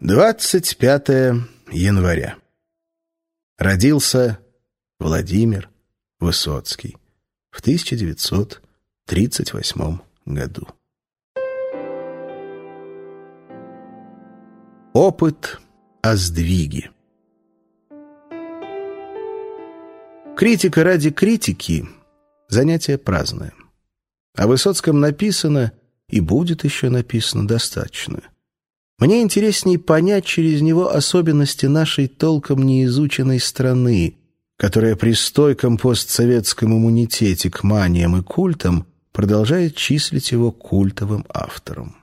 25 января. Родился Владимир Высоцкий в 1938 году. Опыт о сдвиге. Критика ради критики – занятие праздное. О Высоцком написано и будет еще написано достаточно – мне интереснее понять через него особенности нашей толком неизученной страны, которая при стойком постсоветском иммунитете к маниям и культам продолжает числить его культовым автором.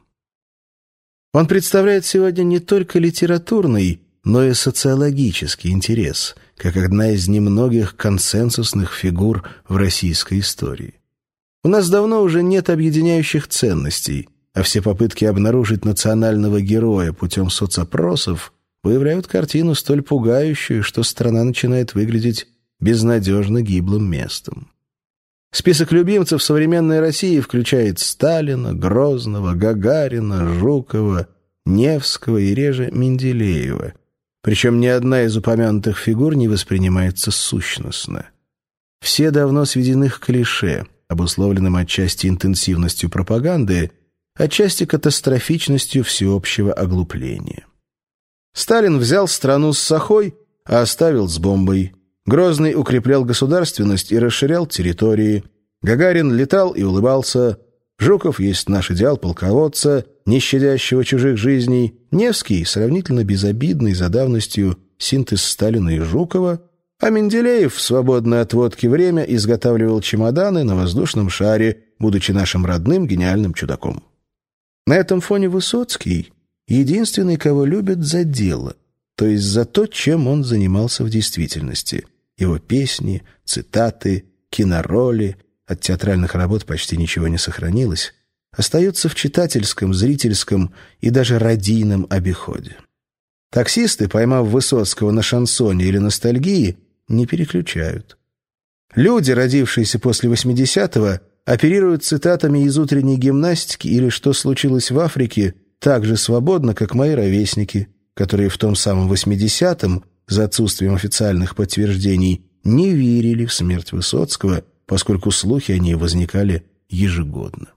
Он представляет сегодня не только литературный, но и социологический интерес, как одна из немногих консенсусных фигур в российской истории. У нас давно уже нет объединяющих ценностей – а все попытки обнаружить национального героя путем соцопросов выявляют картину столь пугающую, что страна начинает выглядеть безнадежно гиблым местом. Список любимцев современной России включает Сталина, Грозного, Гагарина, Жукова, Невского и реже Менделеева. Причем ни одна из упомянутых фигур не воспринимается сущностно. Все давно сведены к клише, обусловленным отчасти интенсивностью пропаганды – отчасти катастрофичностью всеобщего оглупления. Сталин взял страну с сахой, а оставил с бомбой. Грозный укреплял государственность и расширял территории. Гагарин летал и улыбался. Жуков есть наш идеал полководца, не щадящего чужих жизней. Невский, сравнительно безобидный за давностью, синтез Сталина и Жукова. А Менделеев в свободное от водки время изготавливал чемоданы на воздушном шаре, будучи нашим родным гениальным чудаком. На этом фоне Высоцкий — единственный, кого любят за дело, то есть за то, чем он занимался в действительности. Его песни, цитаты, кинороли, от театральных работ почти ничего не сохранилось, остаются в читательском, зрительском и даже радийном обиходе. Таксисты, поймав Высоцкого на шансоне или ностальгии, не переключают. Люди, родившиеся после 80-го, оперируют цитатами из утренней гимнастики или «Что случилось в Африке» так же свободно, как мои ровесники, которые в том самом 80-м, за отсутствием официальных подтверждений, не верили в смерть Высоцкого, поскольку слухи о ней возникали ежегодно.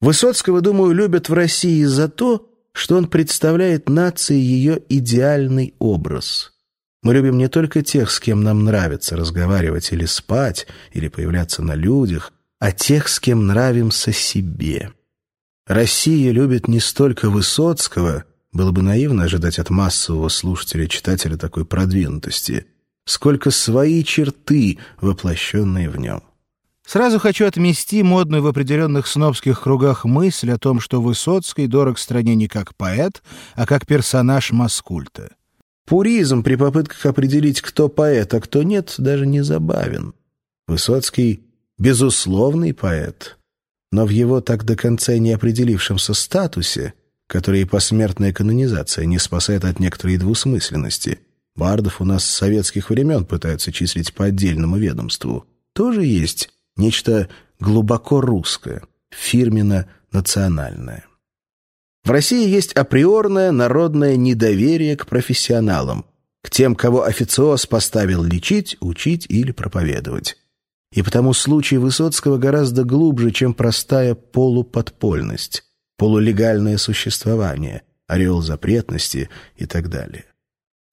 Высоцкого, думаю, любят в России за то, что он представляет нации ее идеальный образ – мы любим не только тех, с кем нам нравится разговаривать или спать, или появляться на людях, а тех, с кем нравимся себе. Россия любит не столько Высоцкого, было бы наивно ожидать от массового слушателя-читателя такой продвинутости, сколько свои черты, воплощенные в нем. Сразу хочу отмести модную в определенных снобских кругах мысль о том, что Высоцкий дорог стране не как поэт, а как персонаж маскульта. Пуризм при попытках определить, кто поэт, а кто нет, даже не забавен. Высоцкий — безусловный поэт, но в его так до конца не определившемся статусе, который и посмертная канонизация не спасает от некоторой двусмысленности, бардов у нас с советских времен пытаются числить по отдельному ведомству, тоже есть нечто глубоко русское, фирменно-национальное. В России есть априорное народное недоверие к профессионалам, к тем, кого официоз поставил лечить, учить или проповедовать. И потому случай Высоцкого гораздо глубже, чем простая полуподпольность, полулегальное существование, ореол запретности и так далее.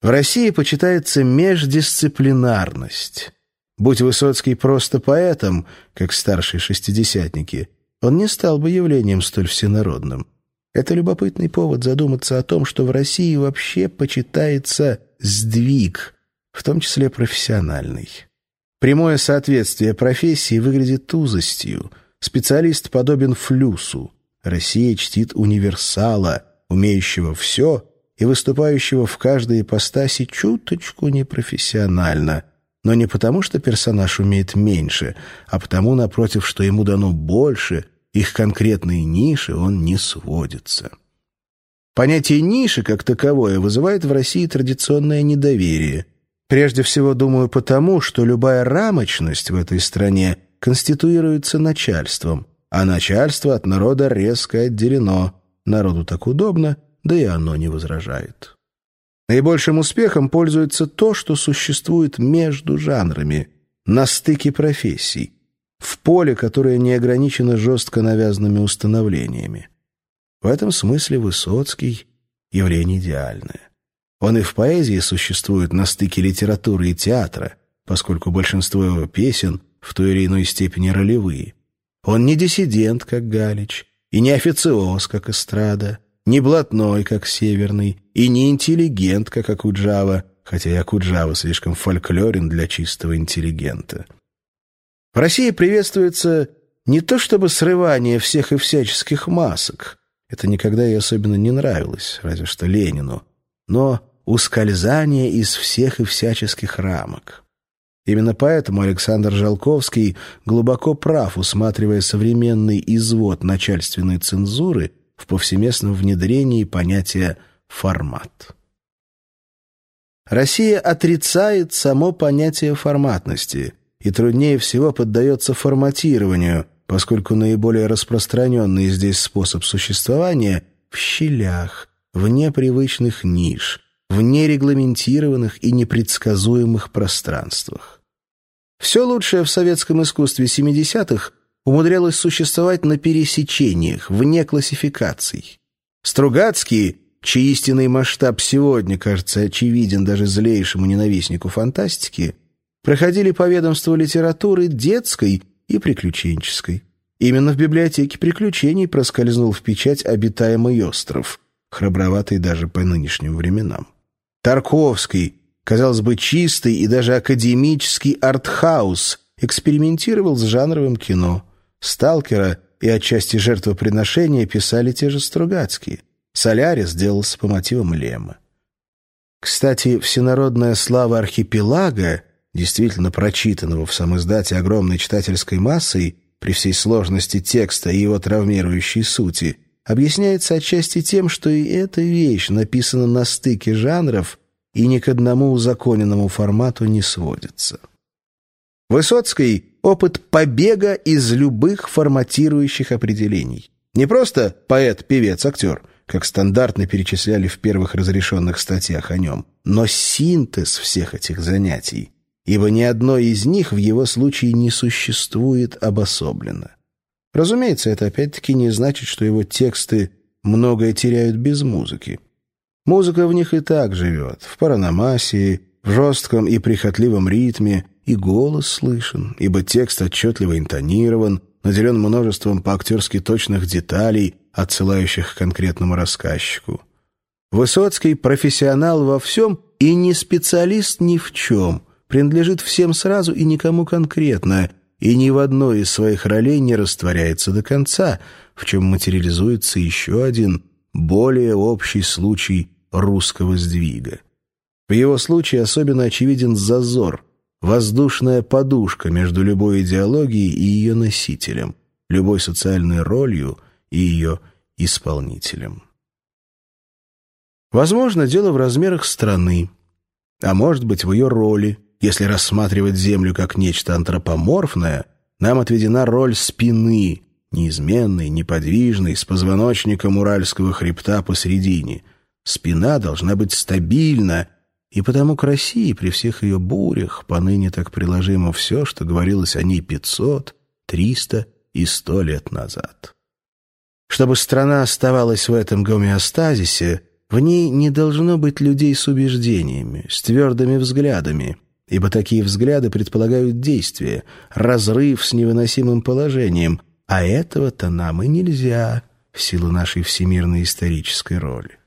В России почитается междисциплинарность. Будь Высоцкий просто поэтом, как старшие шестидесятники, он не стал бы явлением столь всенародным. Это любопытный повод задуматься о том, что в России вообще почитается сдвиг, в том числе профессиональный. Прямое соответствие профессии выглядит тузостью. Специалист подобен флюсу. Россия чтит универсала, умеющего все и выступающего в каждой ипостаси чуточку непрофессионально. Но не потому, что персонаж умеет меньше, а потому, напротив, что ему дано больше — их конкретные ниши он не сводится. Понятие ниши как таковое вызывает в России традиционное недоверие. Прежде всего, думаю, потому, что любая рамочность в этой стране конституируется начальством, а начальство от народа резко отделено. Народу так удобно, да и оно не возражает. Наибольшим успехом пользуется то, что существует между жанрами, на стыке профессий, в поле, которое не ограничено жестко навязанными установлениями. В этом смысле Высоцкий — явление идеальное. Он и в поэзии существует на стыке литературы и театра, поскольку большинство его песен в той или иной степени ролевые. Он не диссидент, как Галич, и не официоз, как Эстрада, не блатной, как Северный, и не интеллигент, как Акуджава, хотя и Акуджава слишком фольклорен для чистого интеллигента. В России приветствуется не то чтобы срывание всех и всяческих масок, это никогда ей особенно не нравилось, разве что Ленину, но ускользание из всех и всяческих рамок. Именно поэтому Александр Жалковский глубоко прав, усматривая современный извод начальственной цензуры в повсеместном внедрении понятия «формат». Россия отрицает само понятие форматности и труднее всего поддается форматированию, поскольку наиболее распространенный здесь способ существования в щелях, вне привычных ниш, в нерегламентированных и непредсказуемых пространствах. Все лучшее в советском искусстве 70-х умудрялось существовать на пересечениях, вне классификаций. Стругацкие, чей истинный масштаб сегодня кажется очевиден даже злейшему ненавистнику фантастики, проходили по ведомству литературы детской и приключенческой. Именно в библиотеке приключений проскользнул в печать обитаемый остров, храброватый даже по нынешним временам. Тарковский, казалось бы, чистый и даже академический артхаус, экспериментировал с жанровым кино. «Сталкера» и отчасти жертвоприношения писали те же Стругацкие. «Солярис» сделался по мотивам Лема. Кстати, всенародная слава архипелага, действительно прочитанного в самоиздате огромной читательской массой, при всей сложности текста и его травмирующей сути, объясняется отчасти тем, что и эта вещь написана на стыке жанров и ни к одному узаконенному формату не сводится. Высоцкий — опыт побега из любых форматирующих определений. Не просто поэт, певец, актер, как стандартно перечисляли в первых разрешенных статьях о нем, но синтез всех этих занятий, ибо ни одно из них в его случае не существует обособленно. Разумеется, это опять-таки не значит, что его тексты многое теряют без музыки. Музыка в них и так живет, в параномасии, в жестком и прихотливом ритме, и голос слышен, ибо текст отчетливо интонирован, наделен множеством по-актерски точных деталей, отсылающих к конкретному рассказчику. Высоцкий — профессионал во всем и не специалист ни в чем, принадлежит всем сразу и никому конкретно — и ни в одной из своих ролей не растворяется до конца, в чем материализуется еще один, более общий случай русского сдвига. В его случае особенно очевиден зазор, воздушная подушка между любой идеологией и ее носителем, любой социальной ролью и ее исполнителем. Возможно, дело в размерах страны, а может быть, в ее роли, если рассматривать Землю как нечто антропоморфное, нам отведена роль спины, неизменной, неподвижной, с позвоночником уральского хребта посередине. Спина должна быть стабильна, и потому к России при всех ее бурях поныне так приложимо все, что говорилось о ней пятьсот, триста и сто лет назад. Чтобы страна оставалась в этом гомеостазисе, в ней не должно быть людей с убеждениями, с твердыми взглядами, ибо такие взгляды предполагают действие, разрыв с невыносимым положением, а этого-то нам и нельзя в силу нашей всемирной исторической роли.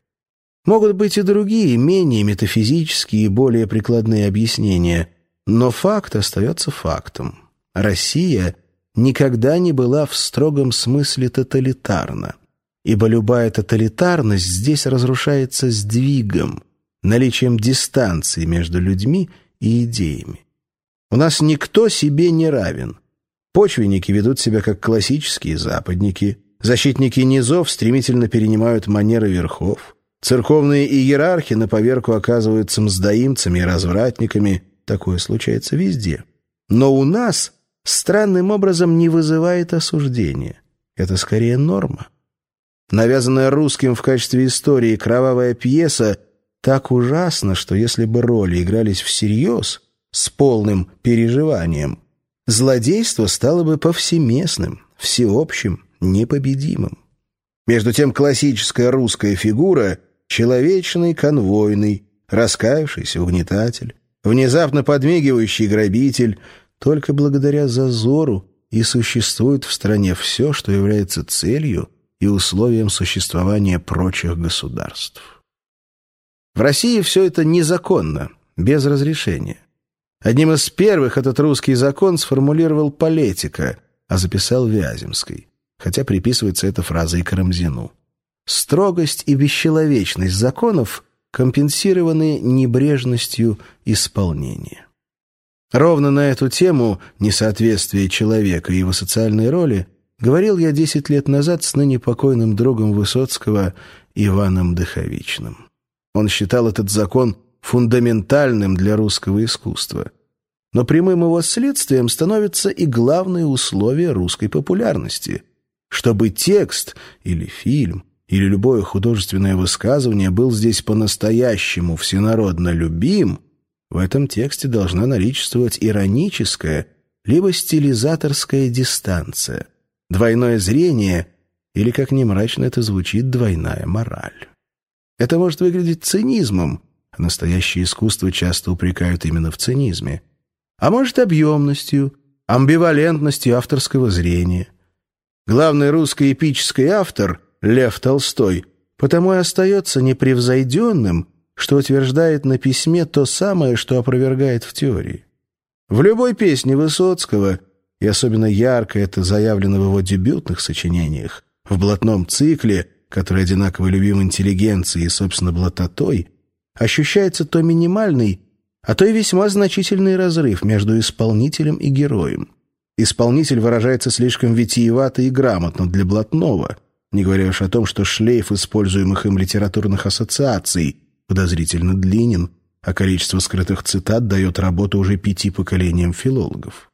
Могут быть и другие, менее метафизические и более прикладные объяснения, но факт остается фактом. Россия никогда не была в строгом смысле тоталитарна, ибо любая тоталитарность здесь разрушается сдвигом, наличием дистанции между людьми и идеями. У нас никто себе не равен. Почвенники ведут себя как классические западники, защитники низов стремительно перенимают манеры верхов, церковные иерархи на поверку оказываются мздоимцами и развратниками, такое случается везде. Но у нас странным образом не вызывает осуждения. Это скорее норма. навязанная русским в качестве истории кровавая пьеса так ужасна, что если бы роли игрались всерьез, с полным переживанием, злодейство стало бы повсеместным, всеобщим, непобедимым. Между тем классическая русская фигура — человечный конвойный, раскаявшийся угнетатель, внезапно подмигивающий грабитель, только благодаря зазору и существует в стране все, что является целью и условием существования прочих государств. В России все это незаконно, без разрешения. Одним из первых этот русский закон сформулировал Полетика, а записал Вяземский, хотя приписывается эта фраза и Карамзину. Строгость и бесчеловечность законов компенсированы небрежностью исполнения. Ровно на эту тему несоответствие человека и его социальной роли говорил я десять лет назад с ныне покойным другом Высоцкого Иваном Дыховичным. Он считал этот закон фундаментальным для русского искусства. Но прямым его следствием становится и главное условие русской популярности. Чтобы текст или фильм или любое художественное высказывание был здесь по-настоящему всенародно любим, в этом тексте должна наличествовать ироническая либо стилизаторская дистанция, двойное зрение или, как ни мрачно это звучит, двойная мораль. Это может выглядеть цинизмом, а настоящее искусство часто упрекают именно в цинизме. А может, объемностью, амбивалентностью авторского зрения. Главный русский эпический автор, Лев Толстой, потому и остается непревзойденным, что утверждает на письме то самое, что опровергает в теории. В любой песне Высоцкого, и особенно ярко это заявлено в его дебютных сочинениях, в блатном цикле – который одинаково любим интеллигенцией и, собственно, блатотой, ощущается то минимальный, а то и весьма значительный разрыв между исполнителем и героем. Исполнитель выражается слишком витиевато и грамотно для блатного, не говоря уж о том, что шлейф используемых им литературных ассоциаций подозрительно длинен, а количество скрытых цитат дает работу уже пяти поколениям филологов.